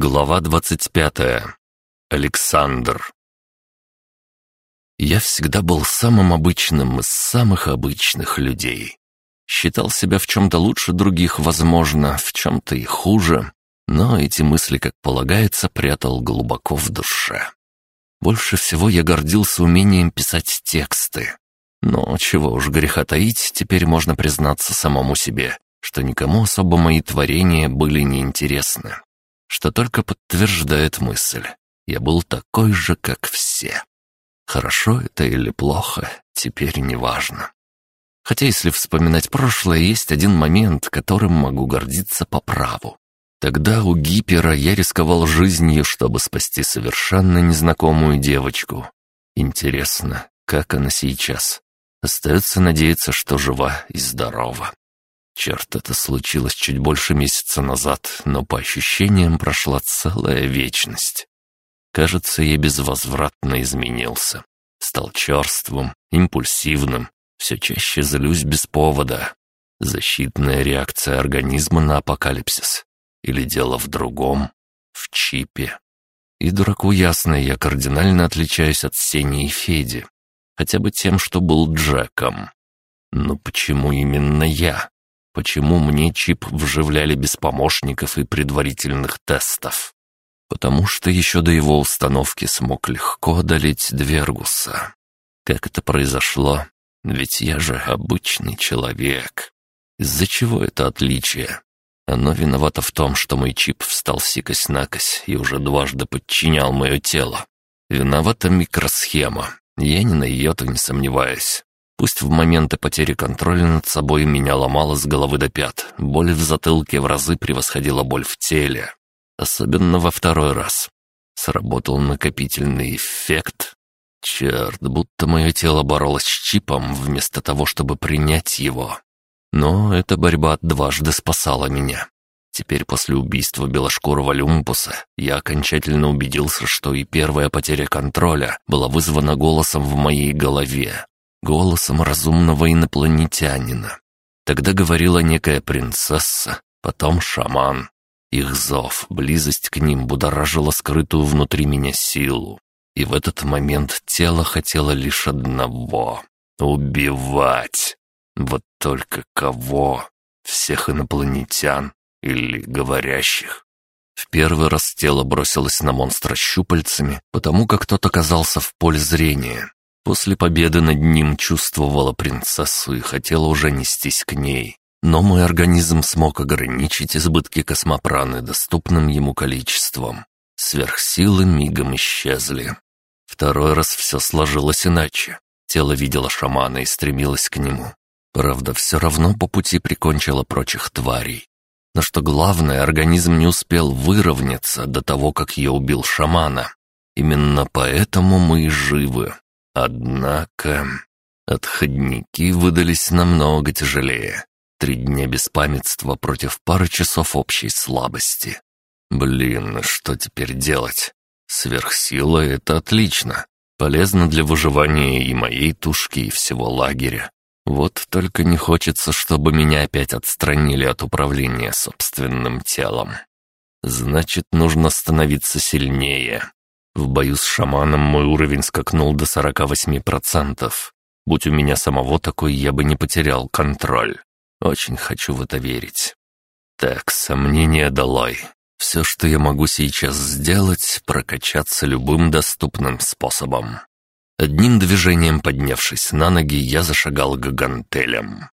Глава двадцать пятая. Александр. Я всегда был самым обычным из самых обычных людей. Считал себя в чем-то лучше других, возможно, в чем-то и хуже, но эти мысли, как полагается, прятал глубоко в душе. Больше всего я гордился умением писать тексты. Но чего уж греха таить, теперь можно признаться самому себе, что никому особо мои творения были неинтересны. Что только подтверждает мысль. Я был такой же, как все. Хорошо это или плохо, теперь не важно. Хотя если вспоминать прошлое, есть один момент, которым могу гордиться по праву. Тогда у Гипера я рисковал жизнью, чтобы спасти совершенно незнакомую девочку. Интересно, как она сейчас? Остается надеяться, что жива и здорова. Черт, это случилось чуть больше месяца назад, но по ощущениям прошла целая вечность. Кажется, я безвозвратно изменился. Стал черствым, импульсивным, все чаще злюсь без повода. Защитная реакция организма на апокалипсис. Или дело в другом, в чипе. И дураку ясно, я кардинально отличаюсь от Сени и Феди. Хотя бы тем, что был Джеком. Но почему именно я? Почему мне чип вживляли без помощников и предварительных тестов? Потому что еще до его установки смог легко одолеть Двергуса. Как это произошло? Ведь я же обычный человек. Из-за чего это отличие? Оно виновато в том, что мой чип встал сикось-накось и уже дважды подчинял мое тело. Виновата микросхема. Я ни на йоту не сомневаюсь. Пусть в моменты потери контроля над собой меня ломало с головы до пят, боль в затылке в разы превосходила боль в теле. Особенно во второй раз. Сработал накопительный эффект. Черт, будто мое тело боролось с чипом вместо того, чтобы принять его. Но эта борьба дважды спасала меня. Теперь после убийства белошкурого люмпуса я окончательно убедился, что и первая потеря контроля была вызвана голосом в моей голове, голосом разумного инопланетянина. Тогда говорила некая принцесса, потом шаман. Их зов, близость к ним будоражила скрытую внутри меня силу. И в этот момент тело хотело лишь одного — убивать. Вот только кого? Всех инопланетян или говорящих? В первый раз тело бросилось на монстра щупальцами, потому как тот оказался в поле зрения. После победы над ним чувствовала принцессу и хотела уже нестись к ней. Но мой организм смог ограничить избытки космопраны доступным ему количеством. Сверхсилы мигом исчезли. Второй раз все сложилось иначе. Тело видело шамана и стремилось к нему. Правда, все равно по пути прикончило прочих тварей. Но что главное, организм не успел выровняться до того, как я убил шамана. Именно поэтому мы и живы. Однако... Отходники выдались намного тяжелее. Три дня беспамятства против пары часов общей слабости. Блин, что теперь делать? Сверхсила — это отлично. Полезно для выживания и моей тушки, и всего лагеря. Вот только не хочется, чтобы меня опять отстранили от управления собственным телом. Значит, нужно становиться сильнее. В бою с шаманом мой уровень скакнул до 48%. Будь у меня самого такой, я бы не потерял контроль. Очень хочу в это верить. Так, сомнения долой. Все, что я могу сейчас сделать, прокачаться любым доступным способом. Одним движением поднявшись на ноги, я зашагал к гантелям.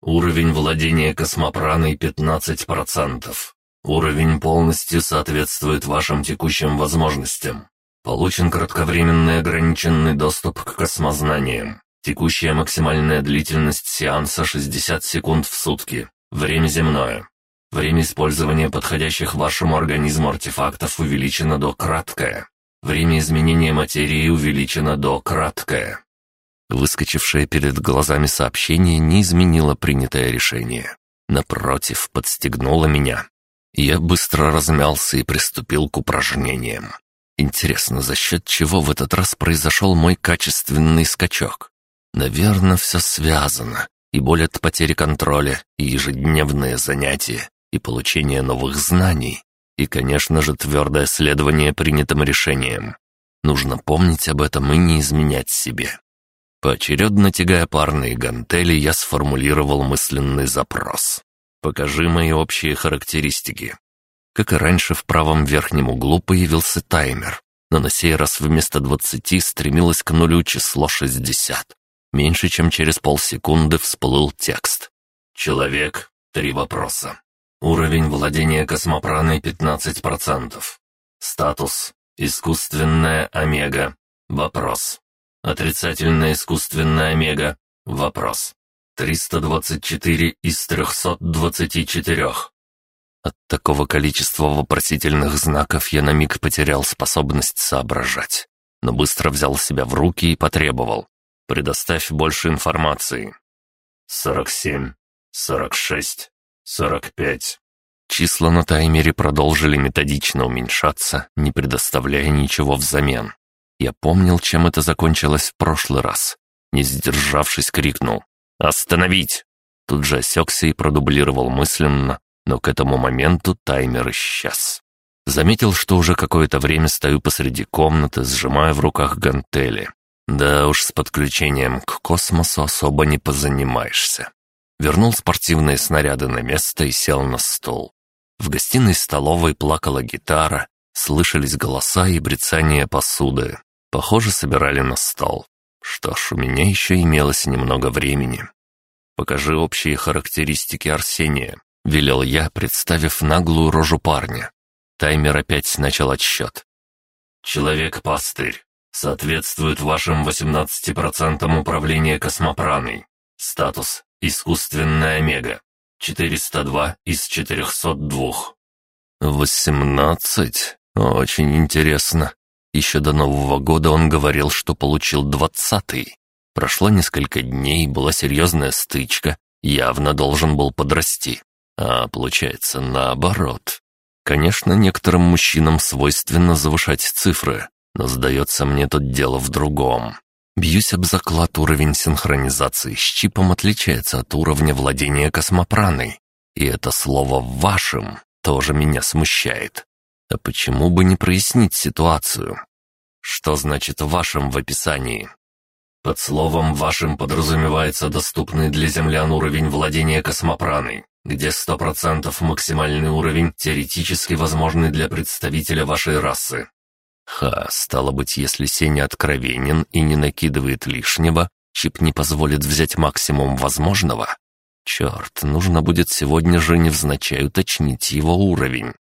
Уровень владения космопраной 15%. Уровень полностью соответствует вашим текущим возможностям. Получен кратковременный ограниченный доступ к космознаниям. Текущая максимальная длительность сеанса 60 секунд в сутки. Время земное. Время использования подходящих вашему организму артефактов увеличено до краткое. Время изменения материи увеличено до краткое. Выскочившее перед глазами сообщение не изменило принятое решение. Напротив, подстегнуло меня. Я быстро размялся и приступил к упражнениям. Интересно, за счет чего в этот раз произошел мой качественный скачок? Наверное, все связано. И боль от потери контроля, и ежедневные занятия, и получение новых знаний. И, конечно же, твердое следование принятым решениям. Нужно помнить об этом и не изменять себе. Поочередно тягая парные гантели, я сформулировал мысленный запрос. «Покажи мои общие характеристики». Как и раньше, в правом верхнем углу появился таймер, но на сей раз вместо 20 стремилось к нулю число 60. Меньше чем через полсекунды всплыл текст. «Человек. Три вопроса. Уровень владения космопраной 15%. Статус. Искусственная омега. Вопрос. Отрицательная искусственная омега. Вопрос. 324 из 324. От такого количества вопросительных знаков я на миг потерял способность соображать, но быстро взял себя в руки и потребовал. «Предоставь больше информации». «Сорок семь, сорок шесть, сорок пять». Числа на таймере продолжили методично уменьшаться, не предоставляя ничего взамен. Я помнил, чем это закончилось в прошлый раз. Не сдержавшись, крикнул «Остановить!». Тут же осекся и продублировал мысленно, но к этому моменту таймер исчез. Заметил, что уже какое-то время стою посреди комнаты, сжимая в руках гантели. Да уж, с подключением к космосу особо не позанимаешься. Вернул спортивные снаряды на место и сел на стол. В гостиной столовой плакала гитара, слышались голоса и брецание посуды. Похоже, собирали на стол. Что ж, у меня еще имелось немного времени. «Покажи общие характеристики Арсения», — велел я, представив наглую рожу парня. Таймер опять начал отсчет. «Человек-пастырь. Соответствует вашим 18% управления космопраной. Статус «Искусственная омега». 402 из 402». «Восемнадцать? Очень интересно. Еще до Нового года он говорил, что получил двадцатый. Прошло несколько дней, была серьезная стычка, явно должен был подрасти. А получается наоборот. Конечно, некоторым мужчинам свойственно завышать цифры, но сдается мне тут дело в другом. Бьюсь об заклад, уровень синхронизации с чипом отличается от уровня владения космопраной. И это слово «вашим» тоже меня смущает. А почему бы не прояснить ситуацию? Что значит «вашим» в описании? Под словом «вашим» подразумевается доступный для землян уровень владения космопраной, где 100% максимальный уровень теоретически возможный для представителя вашей расы. Ха, стало быть, если Сеня откровенен и не накидывает лишнего, чип не позволит взять максимум возможного. Черт, нужно будет сегодня же невзначай уточнить его уровень.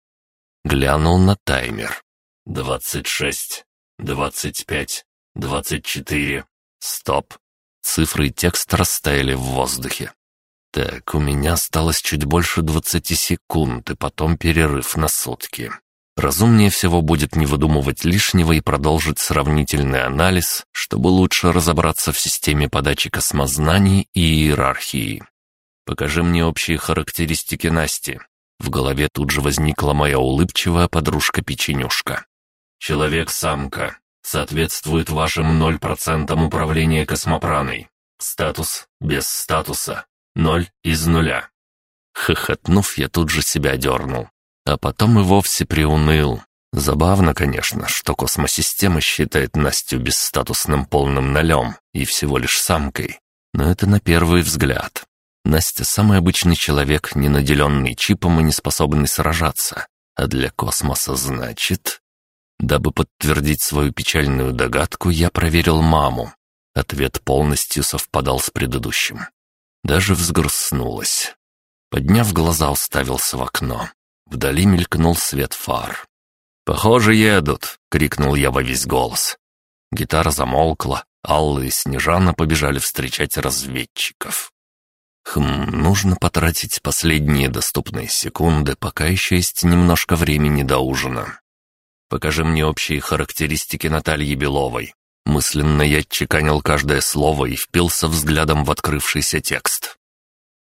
Глянул на таймер. «Двадцать шесть, двадцать пять, двадцать четыре. Стоп!» Цифры и текст растаяли в воздухе. Так, у меня осталось чуть больше двадцати секунд, и потом перерыв на сутки. Разумнее всего будет не выдумывать лишнего и продолжить сравнительный анализ, чтобы лучше разобраться в системе подачи космознаний и иерархии. Покажи мне общие характеристики Насти. В голове тут же возникла моя улыбчивая подружка-печенюшка. «Человек-самка. Соответствует вашим 0% управления космопраной. Статус без статуса. Ноль из нуля». Хохотнув, я тут же себя дернул. А потом и вовсе приуныл. Забавно, конечно, что космосистема считает Настю бесстатусным полным нолем и всего лишь самкой. Но это на первый взгляд. Настя самый обычный человек, не наделенный чипом и не способный сражаться. А для космоса значит... Дабы подтвердить свою печальную догадку, я проверил маму. Ответ полностью совпадал с предыдущим. Даже взгрустнулась. Подняв глаза, уставился в окно. Вдали мелькнул свет фар. «Похоже, едут!» — крикнул я во весь голос. Гитара замолкла, Алла и Снежана побежали встречать разведчиков. Хм, нужно потратить последние доступные секунды, пока еще есть немножко времени до ужина. Покажи мне общие характеристики Натальи Беловой. Мысленно я отчеканил каждое слово и впился взглядом в открывшийся текст.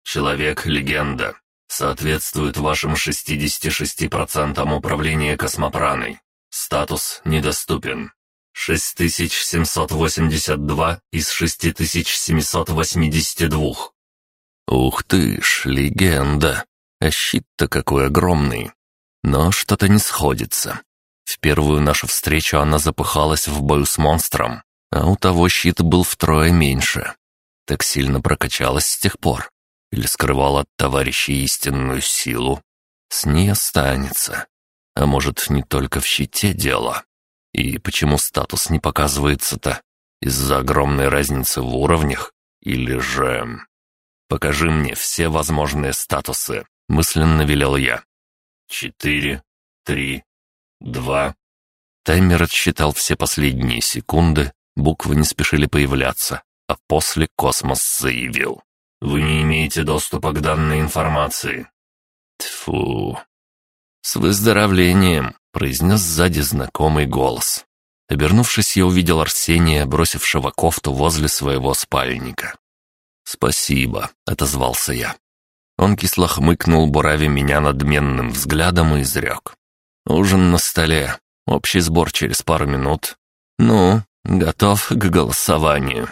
«Человек-легенда. Соответствует вашим 66% управления космопраной. Статус недоступен. 6782 из 6782. Ух ты ж, легенда! А щит-то какой огромный! Но что-то не сходится. В первую нашу встречу она запыхалась в бою с монстром, а у того щит был втрое меньше. Так сильно прокачалась с тех пор. Или скрывала от товарищей истинную силу. С ней останется. А может, не только в щите дело? И почему статус не показывается-то? Из-за огромной разницы в уровнях? Или же... «Покажи мне все возможные статусы», — мысленно велел я. «Четыре, три, два...» Таймер отсчитал все последние секунды, буквы не спешили появляться, а после космос заявил. «Вы не имеете доступа к данной информации». Тфу. «С выздоровлением», — произнес сзади знакомый голос. Обернувшись, я увидел Арсения, бросившего кофту возле своего спальника. «Спасибо», — отозвался я. Он кисло хмыкнул, бурави меня надменным взглядом и изрек. «Ужин на столе. Общий сбор через пару минут. Ну, готов к голосованию».